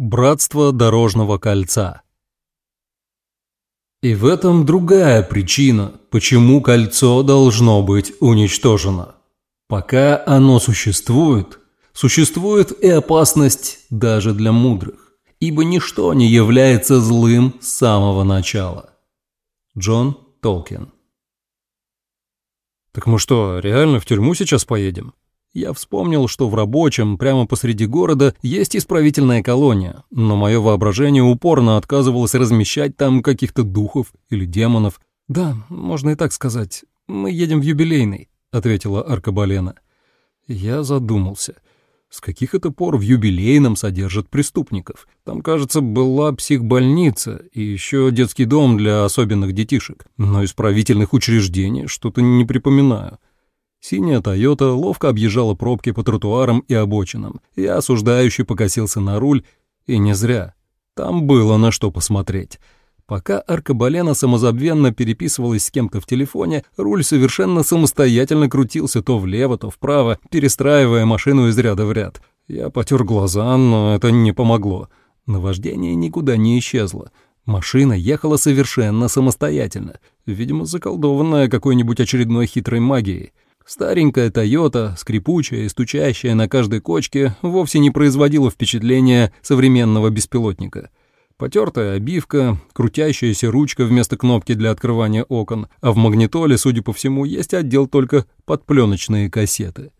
Братство дорожного кольца. И в этом другая причина, почему кольцо должно быть уничтожено. Пока оно существует, существует и опасность даже для мудрых, ибо ничто не является злым с самого начала. Джон Толкин «Так мы что, реально в тюрьму сейчас поедем?» Я вспомнил, что в рабочем, прямо посреди города, есть исправительная колония, но мое воображение упорно отказывалось размещать там каких-то духов или демонов. «Да, можно и так сказать. Мы едем в юбилейный», — ответила Аркабалена. Я задумался. С каких это пор в юбилейном содержат преступников? Там, кажется, была психбольница и еще детский дом для особенных детишек, но исправительных учреждений что-то не припоминаю. Синяя «Тойота» ловко объезжала пробки по тротуарам и обочинам. Я осуждающий покосился на руль, и не зря. Там было на что посмотреть. Пока Аркабалена самозабвенно переписывалась с кем-то в телефоне, руль совершенно самостоятельно крутился то влево, то вправо, перестраивая машину из ряда в ряд. Я потер глаза, но это не помогло. Наваждение никуда не исчезло. Машина ехала совершенно самостоятельно, видимо, заколдованная какой-нибудь очередной хитрой магией. Старенькая «Тойота», скрипучая и стучащая на каждой кочке, вовсе не производила впечатления современного беспилотника. Потертая обивка, крутящаяся ручка вместо кнопки для открывания окон, а в магнитоле, судя по всему, есть отдел только под пленочные кассеты.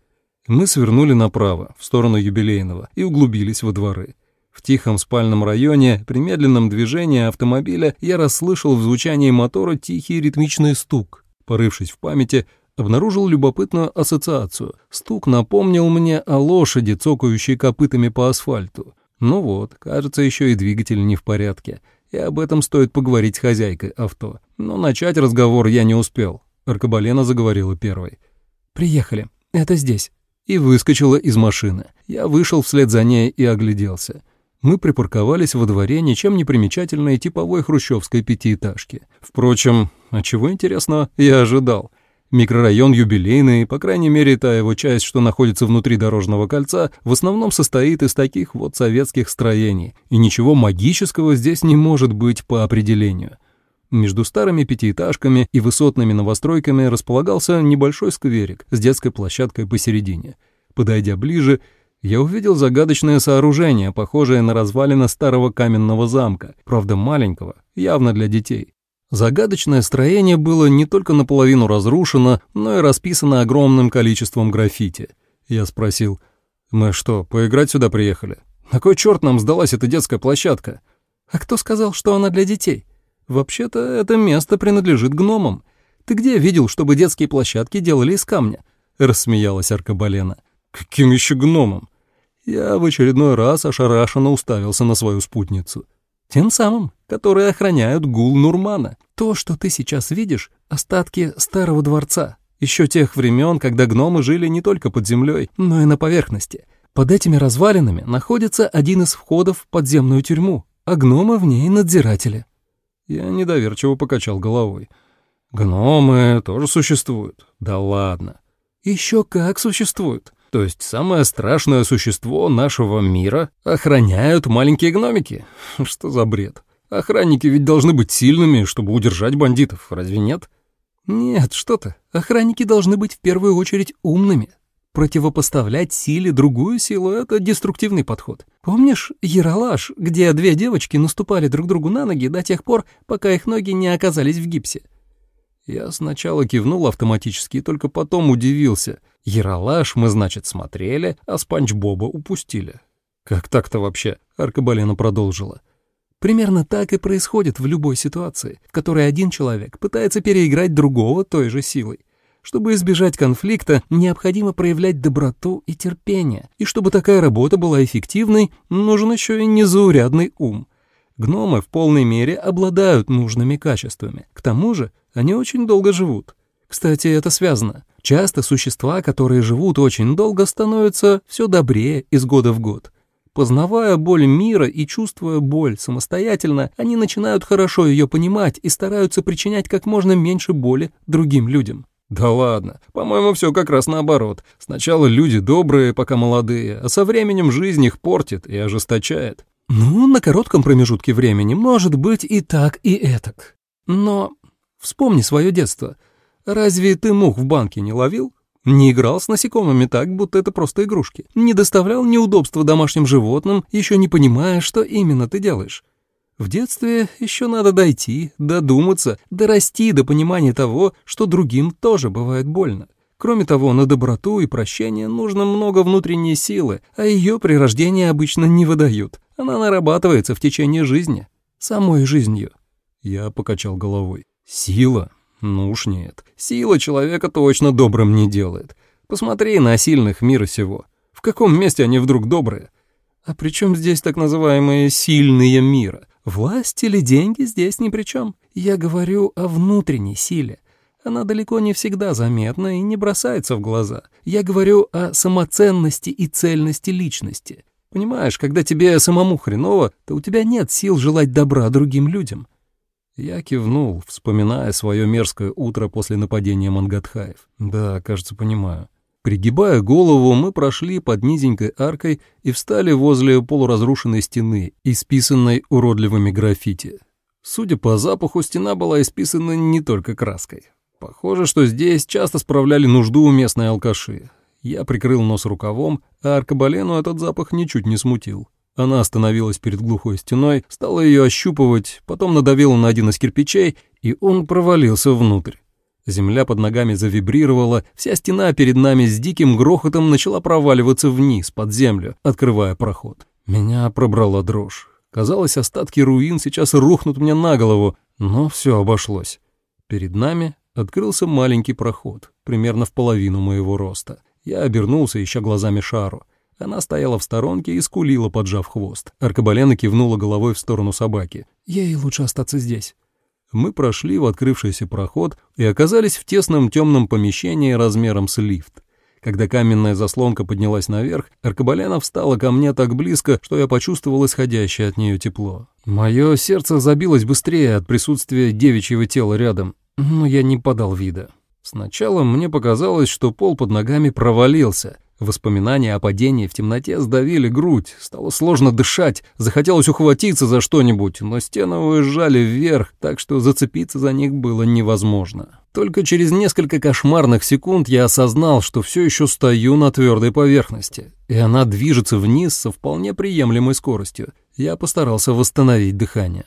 Мы свернули направо, в сторону юбилейного, и углубились во дворы. В тихом спальном районе, при медленном движении автомобиля, я расслышал в звучании мотора тихий ритмичный стук. Порывшись в памяти, обнаружил любопытную ассоциацию. Стук напомнил мне о лошади, цокающей копытами по асфальту. Ну вот, кажется, еще и двигатель не в порядке. И об этом стоит поговорить с хозяйкой авто. Но начать разговор я не успел. Аркабалена заговорила первой. «Приехали. Это здесь». И выскочила из машины. Я вышел вслед за ней и огляделся. Мы припарковались во дворе ничем не примечательной типовой хрущевской пятиэтажки. Впрочем, а чего интересного я ожидал? Микрорайон юбилейный, по крайней мере, та его часть, что находится внутри дорожного кольца, в основном состоит из таких вот советских строений, и ничего магического здесь не может быть по определению. Между старыми пятиэтажками и высотными новостройками располагался небольшой скверик с детской площадкой посередине. Подойдя ближе, я увидел загадочное сооружение, похожее на развалины старого каменного замка, правда маленького, явно для детей. Загадочное строение было не только наполовину разрушено, но и расписано огромным количеством граффити. Я спросил, «Мы что, поиграть сюда приехали? На кой черт нам сдалась эта детская площадка?» «А кто сказал, что она для детей? Вообще-то это место принадлежит гномам. Ты где видел, чтобы детские площадки делали из камня?» — рассмеялась Аркабалена. «Каким еще гномом?» Я в очередной раз ошарашенно уставился на свою спутницу. Тем самым, которые охраняют гул Нурмана. То, что ты сейчас видишь, остатки старого дворца, еще тех времен, когда гномы жили не только под землей, но и на поверхности. Под этими развалинами находится один из входов в подземную тюрьму, а гномы в ней надзиратели. Я недоверчиво покачал головой. Гномы тоже существуют. Да ладно. Еще как существуют. То есть самое страшное существо нашего мира охраняют маленькие гномики? Что за бред? Охранники ведь должны быть сильными, чтобы удержать бандитов, разве нет? Нет, что ты. Охранники должны быть в первую очередь умными. Противопоставлять силе другую силу — это деструктивный подход. Помнишь Яралаш, где две девочки наступали друг другу на ноги до тех пор, пока их ноги не оказались в гипсе? Я сначала кивнул автоматически и только потом удивился. Яралаш мы, значит, смотрели, а Спанч Боба упустили. Как так-то вообще? Аркабалена продолжила. Примерно так и происходит в любой ситуации, в которой один человек пытается переиграть другого той же силой. Чтобы избежать конфликта, необходимо проявлять доброту и терпение. И чтобы такая работа была эффективной, нужен еще и незаурядный ум. Гномы в полной мере обладают нужными качествами. К тому же они очень долго живут. Кстати, это связано. Часто существа, которые живут очень долго, становятся все добрее из года в год. Познавая боль мира и чувствуя боль самостоятельно, они начинают хорошо ее понимать и стараются причинять как можно меньше боли другим людям. Да ладно, по-моему, все как раз наоборот. Сначала люди добрые, пока молодые, а со временем жизнь их портит и ожесточает. Ну, на коротком промежутке времени может быть и так, и этак. Но вспомни свое детство. Разве ты мух в банке не ловил? Не играл с насекомыми так, будто это просто игрушки. Не доставлял неудобства домашним животным, еще не понимая, что именно ты делаешь. В детстве еще надо дойти, додуматься, дорасти до понимания того, что другим тоже бывает больно. Кроме того, на доброту и прощение нужно много внутренней силы, а ее при рождении обычно не выдают. Она нарабатывается в течение жизни. Самой жизнью. Я покачал головой. Сила? Ну уж нет. Сила человека точно добрым не делает. Посмотри на сильных мира сего. В каком месте они вдруг добрые? А при чем здесь так называемые «сильные мира»? Власть или деньги здесь ни при чем. Я говорю о внутренней силе. Она далеко не всегда заметна и не бросается в глаза. Я говорю о самоценности и цельности личности. Понимаешь, когда тебе самому хреново, то у тебя нет сил желать добра другим людям. Я кивнул, вспоминая свое мерзкое утро после нападения Мангатхаев. Да, кажется, понимаю. Пригибая голову, мы прошли под низенькой аркой и встали возле полуразрушенной стены, исписанной уродливыми граффити. Судя по запаху, стена была исписана не только краской. Похоже, что здесь часто справляли нужду местные алкаши. Я прикрыл нос рукавом, а аркабалену этот запах ничуть не смутил. Она остановилась перед глухой стеной, стала ее ощупывать, потом надавила на один из кирпичей, и он провалился внутрь. Земля под ногами завибрировала, вся стена перед нами с диким грохотом начала проваливаться вниз, под землю, открывая проход. Меня пробрала дрожь. Казалось, остатки руин сейчас рухнут мне на голову, но все обошлось. Перед нами открылся маленький проход, примерно в половину моего роста. Я обернулся, ища глазами шару. Она стояла в сторонке и скулила, поджав хвост. Аркабалена кивнула головой в сторону собаки. «Ей лучше остаться здесь» мы прошли в открывшийся проход и оказались в тесном темном помещении размером с лифт. Когда каменная заслонка поднялась наверх, Аркабаляна встала ко мне так близко, что я почувствовал исходящее от нее тепло. Мое сердце забилось быстрее от присутствия девичьего тела рядом, но я не подал вида. Сначала мне показалось, что пол под ногами провалился, Воспоминания о падении в темноте сдавили грудь, стало сложно дышать, захотелось ухватиться за что-нибудь, но стены уезжали вверх, так что зацепиться за них было невозможно. Только через несколько кошмарных секунд я осознал, что все еще стою на твердой поверхности, и она движется вниз со вполне приемлемой скоростью. Я постарался восстановить дыхание.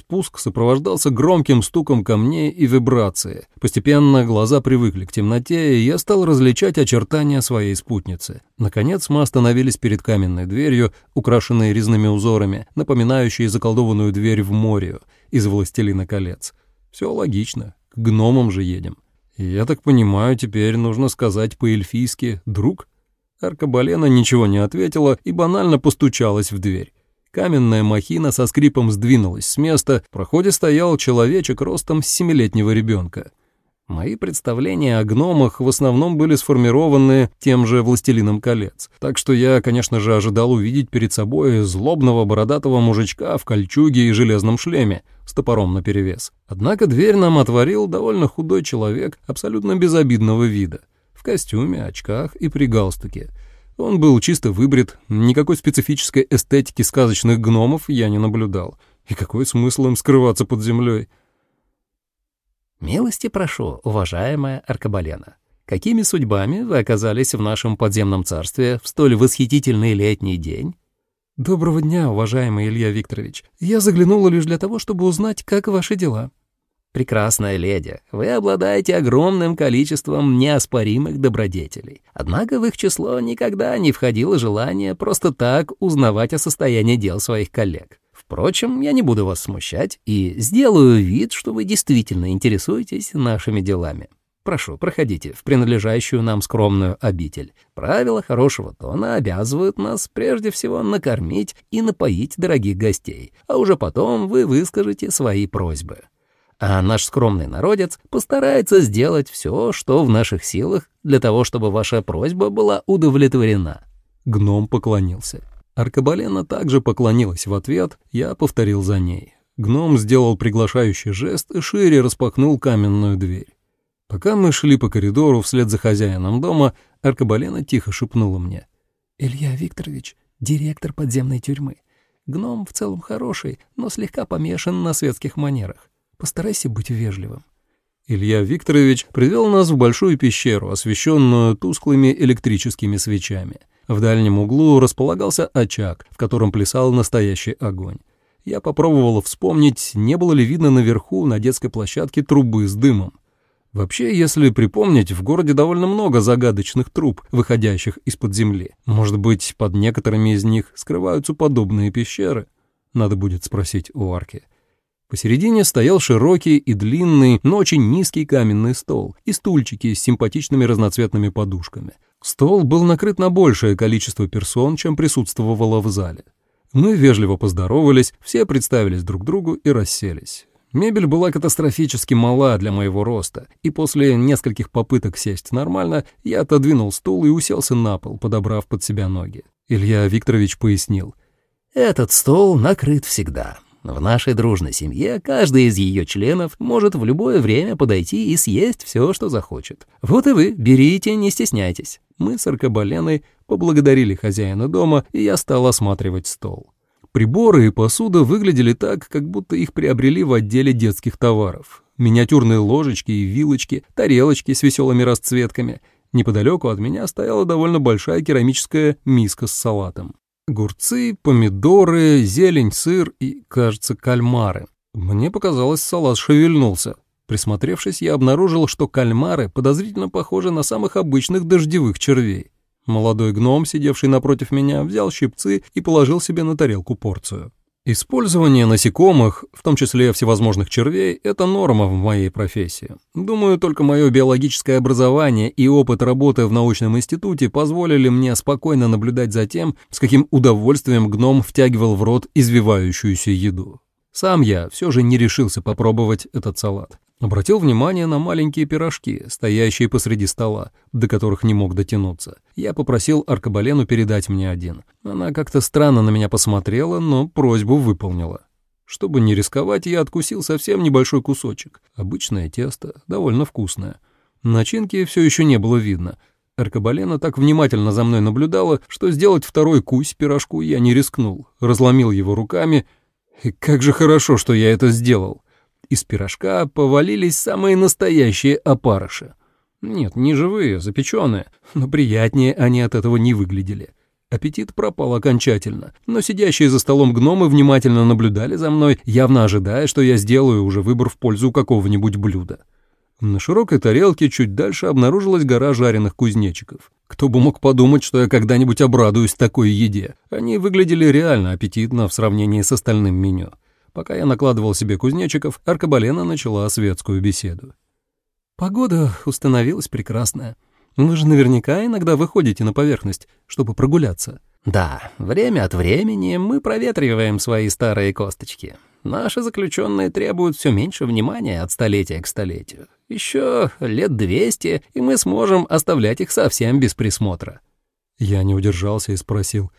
Спуск сопровождался громким стуком камней и вибрацией. Постепенно глаза привыкли к темноте, и я стал различать очертания своей спутницы. Наконец мы остановились перед каменной дверью, украшенной резными узорами, напоминающей заколдованную дверь в море из «Властелина колец». Все логично, к гномам же едем. я так понимаю, теперь нужно сказать по-эльфийски «друг»? Аркабалена ничего не ответила и банально постучалась в дверь. Каменная махина со скрипом сдвинулась с места, в проходе стоял человечек ростом семилетнего ребенка. Мои представления о гномах в основном были сформированы тем же «Властелином колец», так что я, конечно же, ожидал увидеть перед собой злобного бородатого мужичка в кольчуге и железном шлеме с топором наперевес. Однако дверь нам отворил довольно худой человек абсолютно безобидного вида, в костюме, очках и при галстуке — он был чисто выбрит, никакой специфической эстетики сказочных гномов я не наблюдал. И какой смысл им скрываться под землей? «Милости прошу, уважаемая Аркабалена. Какими судьбами вы оказались в нашем подземном царстве в столь восхитительный летний день?» «Доброго дня, уважаемый Илья Викторович. Я заглянула лишь для того, чтобы узнать, как ваши дела». «Прекрасная леди, вы обладаете огромным количеством неоспоримых добродетелей. Однако в их число никогда не входило желание просто так узнавать о состоянии дел своих коллег. Впрочем, я не буду вас смущать и сделаю вид, что вы действительно интересуетесь нашими делами. Прошу, проходите в принадлежащую нам скромную обитель. Правила хорошего тона обязывают нас прежде всего накормить и напоить дорогих гостей, а уже потом вы выскажете свои просьбы» а наш скромный народец постарается сделать все, что в наших силах, для того, чтобы ваша просьба была удовлетворена». Гном поклонился. Аркабалена также поклонилась в ответ, я повторил за ней. Гном сделал приглашающий жест и шире распахнул каменную дверь. Пока мы шли по коридору вслед за хозяином дома, Аркабалена тихо шепнула мне. «Илья Викторович, директор подземной тюрьмы. Гном в целом хороший, но слегка помешан на светских манерах. Постарайся быть вежливым». Илья Викторович привел нас в большую пещеру, освещенную тусклыми электрическими свечами. В дальнем углу располагался очаг, в котором плясал настоящий огонь. Я попробовал вспомнить, не было ли видно наверху на детской площадке трубы с дымом. Вообще, если припомнить, в городе довольно много загадочных труб, выходящих из-под земли. Может быть, под некоторыми из них скрываются подобные пещеры? Надо будет спросить у арки. Посередине стоял широкий и длинный, но очень низкий каменный стол и стульчики с симпатичными разноцветными подушками. Стол был накрыт на большее количество персон, чем присутствовало в зале. Мы вежливо поздоровались, все представились друг другу и расселись. Мебель была катастрофически мала для моего роста, и после нескольких попыток сесть нормально, я отодвинул стул и уселся на пол, подобрав под себя ноги. Илья Викторович пояснил. «Этот стол накрыт всегда. В нашей дружной семье каждый из ее членов может в любое время подойти и съесть все, что захочет. Вот и вы, берите, не стесняйтесь». Мы с Аркабаленой поблагодарили хозяина дома, и я стал осматривать стол. Приборы и посуда выглядели так, как будто их приобрели в отделе детских товаров. Миниатюрные ложечки и вилочки, тарелочки с веселыми расцветками. Неподалеку от меня стояла довольно большая керамическая миска с салатом. Огурцы, помидоры, зелень, сыр и, кажется, кальмары. Мне показалось, салат шевельнулся. Присмотревшись, я обнаружил, что кальмары подозрительно похожи на самых обычных дождевых червей. Молодой гном, сидевший напротив меня, взял щипцы и положил себе на тарелку порцию. Использование насекомых, в том числе всевозможных червей, это норма в моей профессии. Думаю, только мое биологическое образование и опыт работы в научном институте позволили мне спокойно наблюдать за тем, с каким удовольствием гном втягивал в рот извивающуюся еду. Сам я все же не решился попробовать этот салат. Обратил внимание на маленькие пирожки, стоящие посреди стола, до которых не мог дотянуться. Я попросил Аркабалену передать мне один. Она как-то странно на меня посмотрела, но просьбу выполнила. Чтобы не рисковать, я откусил совсем небольшой кусочек. Обычное тесто, довольно вкусное. Начинки все еще не было видно. Аркабалена так внимательно за мной наблюдала, что сделать второй кусь пирожку я не рискнул. Разломил его руками. И как же хорошо, что я это сделал. Из пирожка повалились самые настоящие опарыши. Нет, не живые, запеченные, но приятнее они от этого не выглядели. Аппетит пропал окончательно, но сидящие за столом гномы внимательно наблюдали за мной, явно ожидая, что я сделаю уже выбор в пользу какого-нибудь блюда. На широкой тарелке чуть дальше обнаружилась гора жареных кузнечиков. Кто бы мог подумать, что я когда-нибудь обрадуюсь такой еде. Они выглядели реально аппетитно в сравнении с остальным меню. Пока я накладывал себе кузнечиков, Аркабалена начала светскую беседу. «Погода установилась прекрасная. Вы же наверняка иногда выходите на поверхность, чтобы прогуляться». «Да, время от времени мы проветриваем свои старые косточки. Наши заключенные требуют все меньше внимания от столетия к столетию. Еще лет двести, и мы сможем оставлять их совсем без присмотра». Я не удержался и спросил.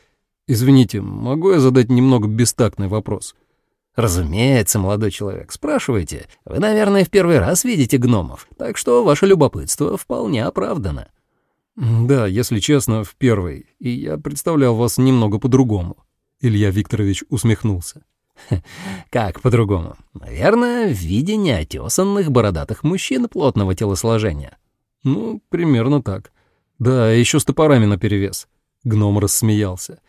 «Извините, могу я задать немного бестактный вопрос?» «Разумеется, молодой человек, спрашивайте. Вы, наверное, в первый раз видите гномов, так что ваше любопытство вполне оправдано». «Да, если честно, в первый, и я представлял вас немного по-другому». Илья Викторович усмехнулся. «Как по-другому? Наверное, в виде неотесанных бородатых мужчин плотного телосложения». «Ну, примерно так. Да, еще с топорами наперевес». Гном рассмеялся.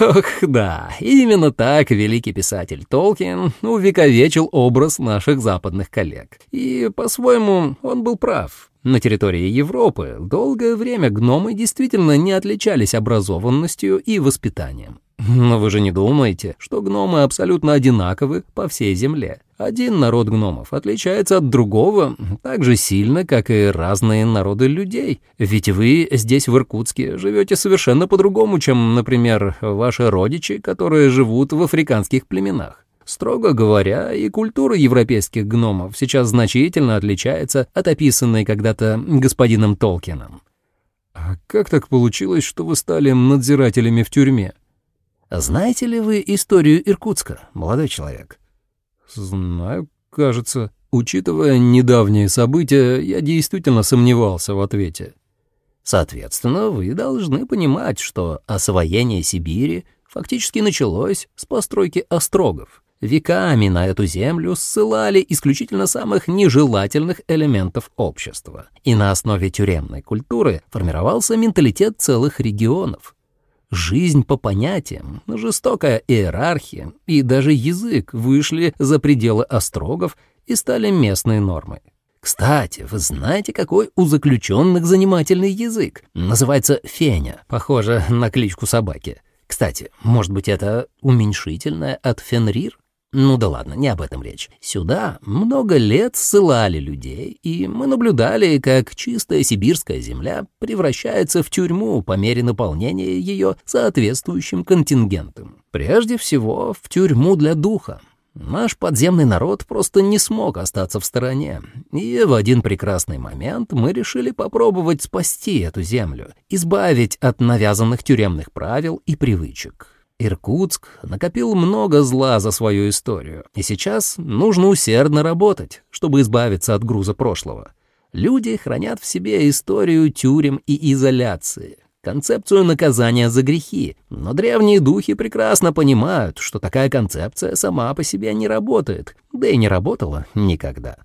Ох, да, именно так великий писатель Толкин увековечил образ наших западных коллег. И, по-своему, он был прав. На территории Европы долгое время гномы действительно не отличались образованностью и воспитанием. Но вы же не думаете, что гномы абсолютно одинаковы по всей земле. Один народ гномов отличается от другого так же сильно, как и разные народы людей. Ведь вы здесь, в Иркутске, живете совершенно по-другому, чем, например, ваши родичи, которые живут в африканских племенах. Строго говоря, и культура европейских гномов сейчас значительно отличается от описанной когда-то господином Толкином. «А как так получилось, что вы стали надзирателями в тюрьме?» «Знаете ли вы историю Иркутска, молодой человек?» «Знаю, кажется. Учитывая недавние события, я действительно сомневался в ответе». Соответственно, вы должны понимать, что освоение Сибири фактически началось с постройки острогов. Веками на эту землю ссылали исключительно самых нежелательных элементов общества. И на основе тюремной культуры формировался менталитет целых регионов. Жизнь по понятиям, жестокая иерархия и даже язык вышли за пределы острогов и стали местной нормой. Кстати, вы знаете, какой у заключенных занимательный язык? Называется феня, похоже на кличку собаки. Кстати, может быть, это уменьшительное от фенрир? Ну да ладно, не об этом речь. Сюда много лет ссылали людей, и мы наблюдали, как чистая сибирская земля превращается в тюрьму по мере наполнения ее соответствующим контингентом. Прежде всего, в тюрьму для духа. Наш подземный народ просто не смог остаться в стороне, и в один прекрасный момент мы решили попробовать спасти эту землю, избавить от навязанных тюремных правил и привычек. Иркутск накопил много зла за свою историю, и сейчас нужно усердно работать, чтобы избавиться от груза прошлого. Люди хранят в себе историю тюрем и изоляции, концепцию наказания за грехи, но древние духи прекрасно понимают, что такая концепция сама по себе не работает, да и не работала никогда.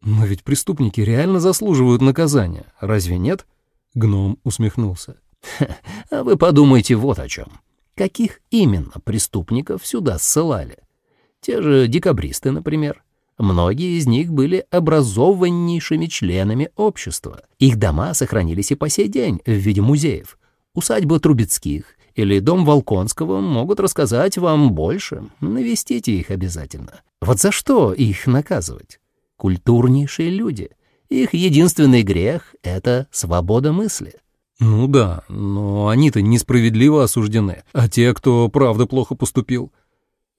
«Но ведь преступники реально заслуживают наказания, разве нет?» Гном усмехнулся. «А вы подумайте вот о чем. Каких именно преступников сюда ссылали? Те же декабристы, например. Многие из них были образованнейшими членами общества. Их дома сохранились и по сей день в виде музеев. Усадьба Трубецких или дом Волконского могут рассказать вам больше. Навестите их обязательно. Вот за что их наказывать? Культурнейшие люди. Их единственный грех — это свобода мысли. Ну да, но они-то несправедливо осуждены, а те, кто правда плохо поступил...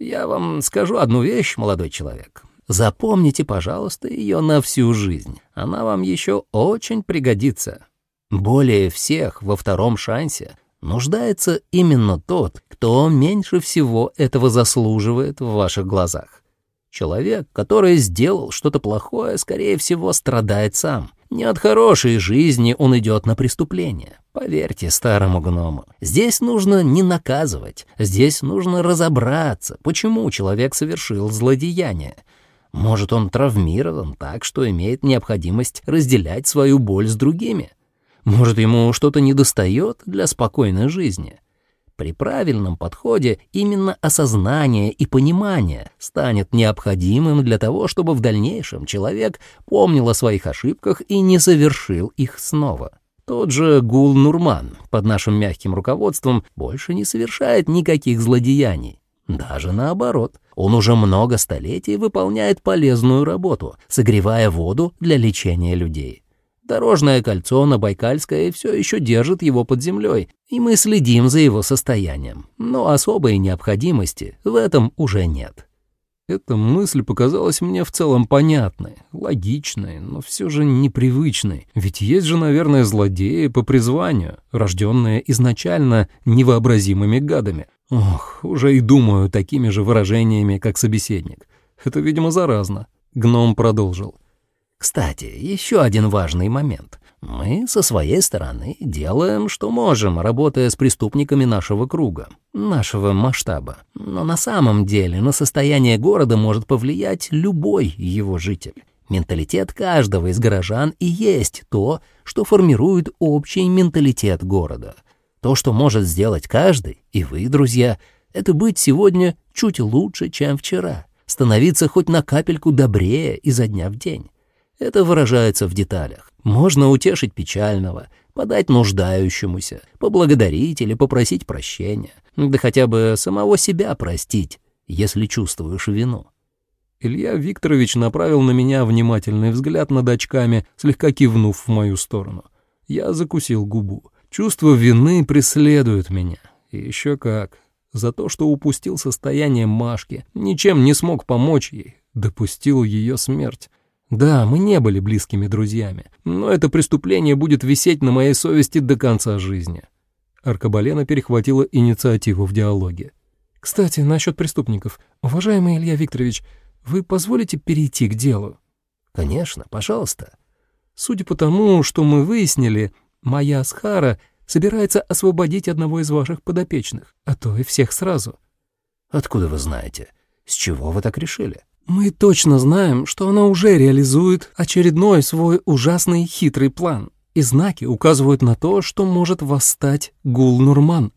Я вам скажу одну вещь, молодой человек. Запомните, пожалуйста, ее на всю жизнь. Она вам еще очень пригодится. Более всех во втором шансе нуждается именно тот, кто меньше всего этого заслуживает в ваших глазах. Человек, который сделал что-то плохое, скорее всего, страдает сам. Не от хорошей жизни он идет на преступление. Поверьте старому гному. Здесь нужно не наказывать, здесь нужно разобраться, почему человек совершил злодеяние, может, он травмирован так, что имеет необходимость разделять свою боль с другими? Может, ему что-то недостает для спокойной жизни? При правильном подходе именно осознание и понимание станет необходимым для того, чтобы в дальнейшем человек помнил о своих ошибках и не совершил их снова. Тот же Гул Нурман под нашим мягким руководством больше не совершает никаких злодеяний. Даже наоборот, он уже много столетий выполняет полезную работу, согревая воду для лечения людей. Дорожное кольцо на Байкальской все еще держит его под землей, и мы следим за его состоянием, но особой необходимости в этом уже нет. Эта мысль показалась мне в целом понятной, логичной, но все же непривычной. Ведь есть же, наверное, злодеи по призванию, рожденные изначально невообразимыми гадами. Ох, уже и думаю такими же выражениями, как собеседник. Это, видимо, заразно. Гном продолжил. Кстати, еще один важный момент. Мы со своей стороны делаем, что можем, работая с преступниками нашего круга, нашего масштаба. Но на самом деле на состояние города может повлиять любой его житель. Менталитет каждого из горожан и есть то, что формирует общий менталитет города. То, что может сделать каждый, и вы, друзья, это быть сегодня чуть лучше, чем вчера, становиться хоть на капельку добрее изо дня в день. Это выражается в деталях. Можно утешить печального, подать нуждающемуся, поблагодарить или попросить прощения, да хотя бы самого себя простить, если чувствуешь вину. Илья Викторович направил на меня внимательный взгляд над очками, слегка кивнув в мою сторону. Я закусил губу. Чувство вины преследует меня. И еще как. За то, что упустил состояние Машки, ничем не смог помочь ей, допустил ее смерть. Да, мы не были близкими друзьями, но это преступление будет висеть на моей совести до конца жизни. Аркабалена перехватила инициативу в диалоге. «Кстати, насчет преступников. Уважаемый Илья Викторович, вы позволите перейти к делу?» «Конечно, пожалуйста». Судя по тому, что мы выяснили, Моя Асхара собирается освободить одного из ваших подопечных, а то и всех сразу». «Откуда вы знаете? С чего вы так решили?» «Мы точно знаем, что она уже реализует очередной свой ужасный хитрый план, и знаки указывают на то, что может восстать Гул-Нурман».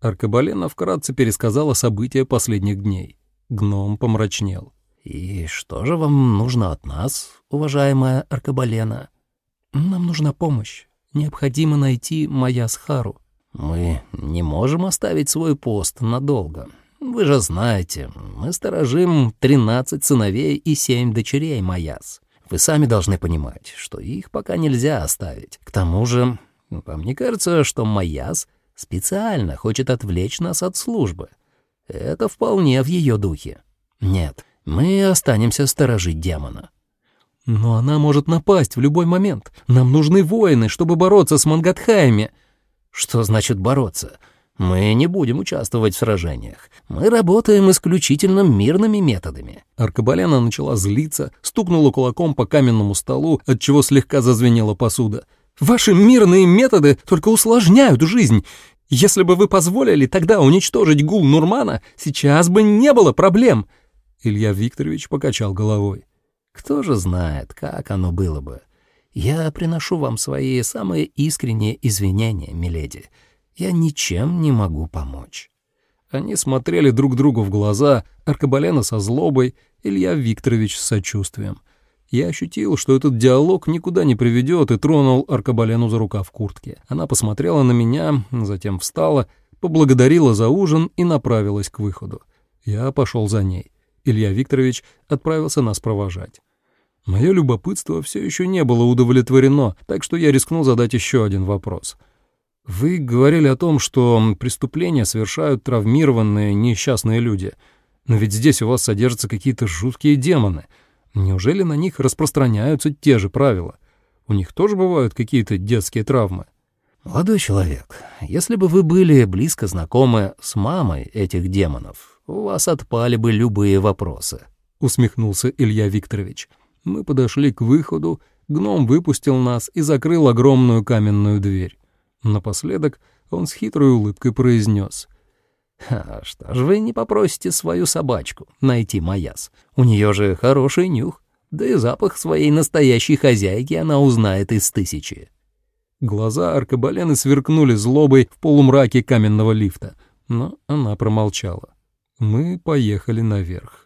Аркабалена вкратце пересказала события последних дней. Гном помрачнел. «И что же вам нужно от нас, уважаемая Аркабалена?» «Нам нужна помощь. Необходимо найти Маясхару». «Мы не можем оставить свой пост надолго. Вы же знаете, мы сторожим тринадцать сыновей и семь дочерей Маяс. Вы сами должны понимать, что их пока нельзя оставить. К тому же, вам не кажется, что Маяс специально хочет отвлечь нас от службы? Это вполне в ее духе. Нет, мы останемся сторожить демона. Но она может напасть в любой момент. Нам нужны воины, чтобы бороться с Мангатхаями. Что значит бороться? Мы не будем участвовать в сражениях. Мы работаем исключительно мирными методами. Аркабалена начала злиться, стукнула кулаком по каменному столу, от чего слегка зазвенела посуда. Ваши мирные методы только усложняют жизнь. Если бы вы позволили тогда уничтожить гул Нурмана, сейчас бы не было проблем. Илья Викторович покачал головой. Кто же знает, как оно было бы. Я приношу вам свои самые искренние извинения, миледи. Я ничем не могу помочь». Они смотрели друг другу в глаза, Аркабалена со злобой, Илья Викторович с сочувствием. Я ощутил, что этот диалог никуда не приведет, и тронул Аркабалену за рука в куртке. Она посмотрела на меня, затем встала, поблагодарила за ужин и направилась к выходу. Я пошел за ней. Илья Викторович отправился нас провожать. Мое любопытство все еще не было удовлетворено, так что я рискнул задать еще один вопрос. «Вы говорили о том, что преступления совершают травмированные, несчастные люди, но ведь здесь у вас содержатся какие-то жуткие демоны. Неужели на них распространяются те же правила? У них тоже бывают какие-то детские травмы?» «Молодой человек, если бы вы были близко знакомы с мамой этих демонов, у вас отпали бы любые вопросы», — усмехнулся Илья Викторович. Мы подошли к выходу, гном выпустил нас и закрыл огромную каменную дверь. Напоследок он с хитрой улыбкой произнес. «А что ж вы не попросите свою собачку найти Маяс? У нее же хороший нюх, да и запах своей настоящей хозяйки она узнает из тысячи». Глаза аркабалены сверкнули злобой в полумраке каменного лифта, но она промолчала. Мы поехали наверх.